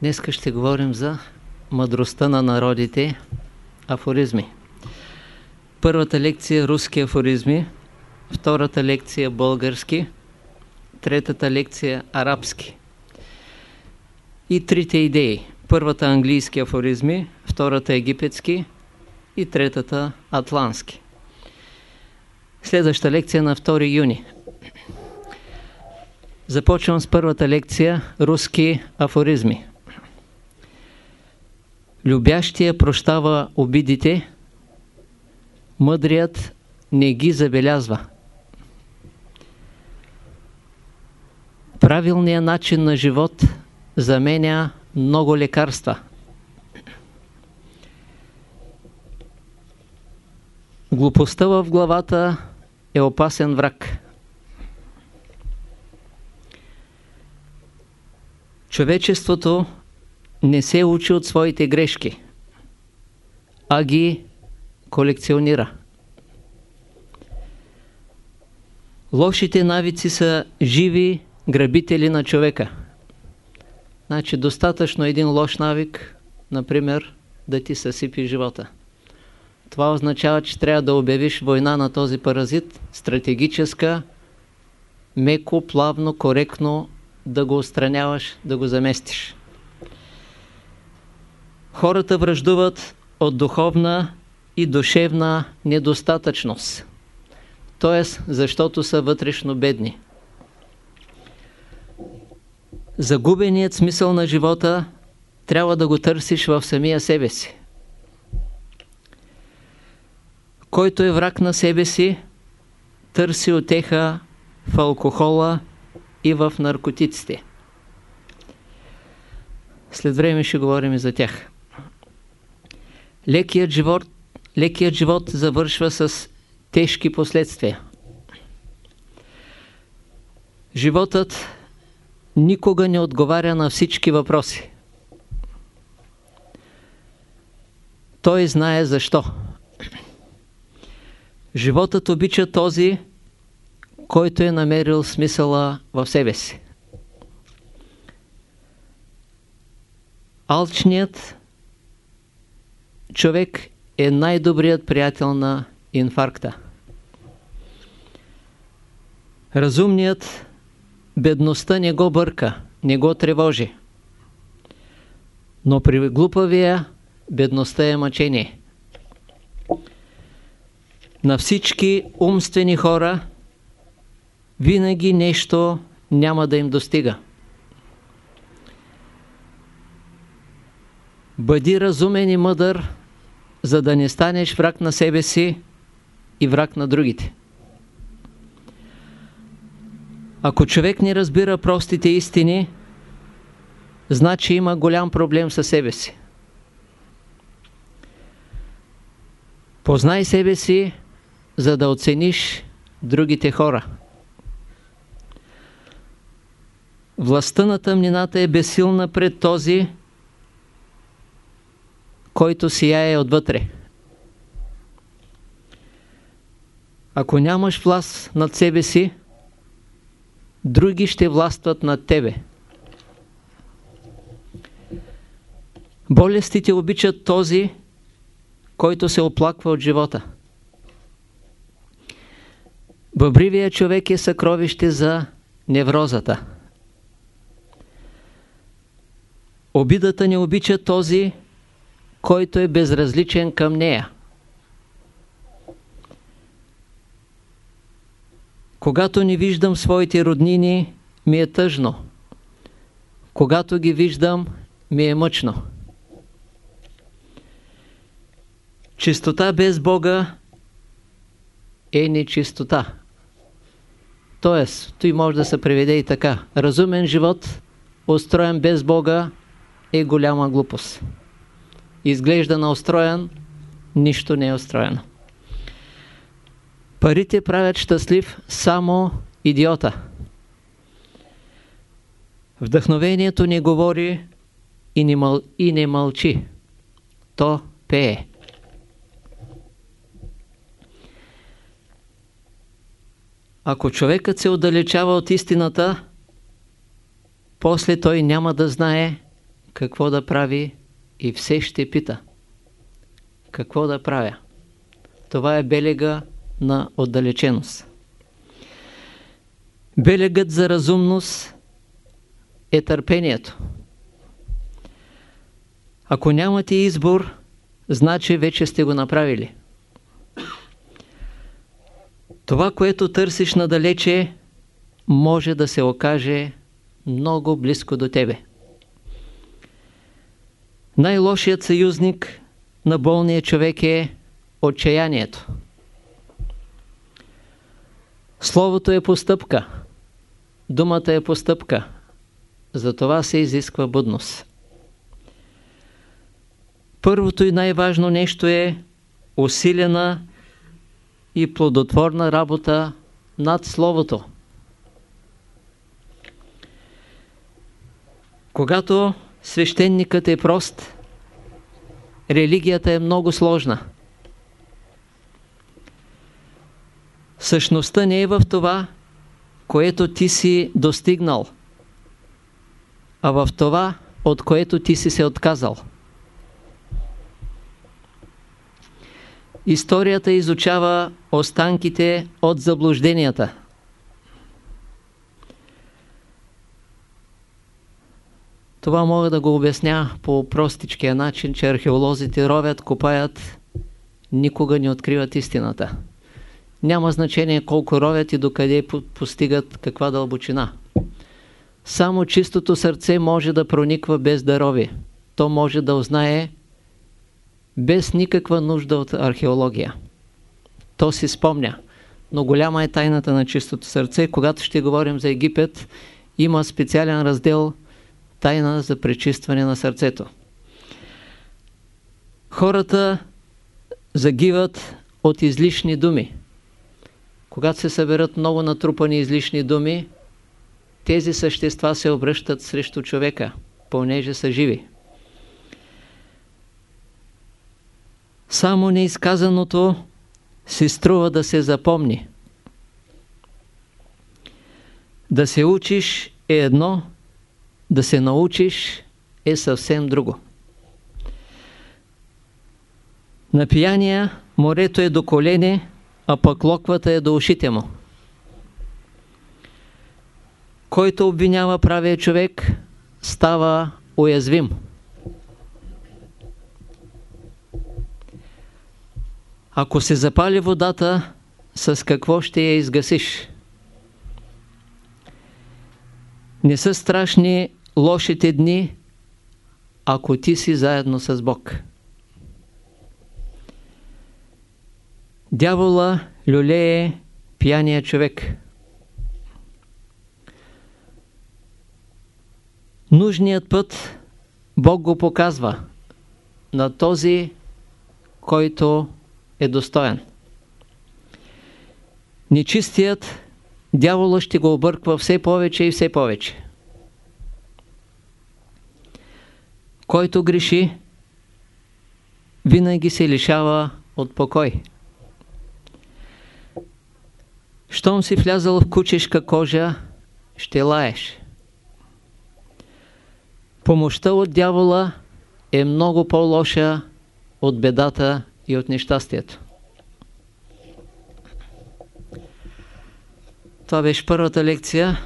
Днес ще говорим за мъдростта на народите, афоризми. Първата лекция – руски афоризми, втората лекция – български, третата лекция – арабски. И трите идеи. Първата – английски афоризми, втората – египетски и третата – атлански. Следваща лекция на 2 юни. Започвам с първата лекция – руски афоризми. Любящия прощава обидите, мъдрият не ги забелязва. Правилният начин на живот заменя много лекарства. Глупостта в главата е опасен враг. Човечеството не се учи от своите грешки, а ги колекционира. Лошите навици са живи грабители на човека. Значи достатъчно един лош навик, например, да ти съсипи живота. Това означава, че трябва да обявиш война на този паразит, стратегическа, меко, плавно, коректно да го отстраняваш, да го заместиш. Хората връждуват от духовна и душевна недостатъчност. т.е. защото са вътрешно бедни. Загубеният смисъл на живота трябва да го търсиш в самия себе си. Който е враг на себе си, търси отеха в алкохола и в наркотиците. След време ще говорим и за тях. Лекият живот, лекият живот завършва с тежки последствия. Животът никога не отговаря на всички въпроси. Той знае защо. Животът обича този, който е намерил смисъла в себе си. Алчният човек е най-добрият приятел на инфаркта. Разумният бедността не го бърка, не го тревожи. Но при глупавия бедността е мъчение. На всички умствени хора винаги нещо няма да им достига. Бъди разумен и мъдър, за да не станеш враг на себе си и враг на другите. Ако човек не разбира простите истини, значи има голям проблем със себе си. Познай себе си, за да оцениш другите хора. Властта на тъмнината е безсилна пред този, който сияе отвътре. Ако нямаш власт над себе си, други ще властват над тебе. Болестите обичат този, който се оплаква от живота. Бъбривия човек е съкровище за неврозата. Обидата не обича този, който е безразличен към нея. Когато не виждам своите роднини, ми е тъжно. Когато ги виждам, ми е мъчно. Чистота без Бога е нечистота. Тоест, той може да се преведе и така. Разумен живот, устроен без Бога, е голяма глупост. Изглежда на устроен, нищо не е устроено. Парите правят щастлив само идиота. Вдъхновението не говори и не, мъл... и не мълчи. То пее. Ако човекът се отдалечава от истината, после той няма да знае какво да прави и все ще пита. Какво да правя? Това е белега на отдалеченост. Белегът за разумност е търпението. Ако нямате избор, значи вече сте го направили. Това, което търсиш надалече, може да се окаже много близко до тебе. Най-лошият съюзник на болния човек е отчаянието. Словото е постъпка. Думата е постъпка. За това се изисква будност. Първото и най-важно нещо е усилена и плодотворна работа над Словото. Когато свещеникът е прост, религията е много сложна. Същността не е в това, което ти си достигнал, а в това, от което ти си се отказал. Историята изучава останките от заблужденията. Това мога да го обясня по простичкия начин, че археолозите ровят, копаят, никога не откриват истината. Няма значение колко ровят и докъде постигат каква дълбочина. Само чистото сърце може да прониква без дарови. То може да узнае без никаква нужда от археология. То си спомня. Но голяма е тайната на чистото сърце. Когато ще говорим за Египет, има специален раздел Тайна за пречистване на сърцето. Хората загиват от излишни думи. Когато се съберат много натрупани излишни думи, тези същества се обръщат срещу човека, понеже са живи. Само неизказаното си струва да се запомни. Да се учиш е едно, да се научиш е съвсем друго. На пияния морето е до колене, а пък локвата е до ушите му. Който обвинява правия човек, става уязвим. Ако се запали водата, с какво ще я изгасиш? Не са страшни лошите дни, ако ти си заедно с Бог. Дявола люлее пияния човек. Нужният път Бог го показва на този, който е достоен. Нечистият дявола ще го обърква все повече и все повече. Който греши, винаги се лишава от покой. Щом си влязал в кучешка кожа, ще лаеш. Помощта от дявола е много по-лоша от бедата и от нещастието. Това беше първата лекция.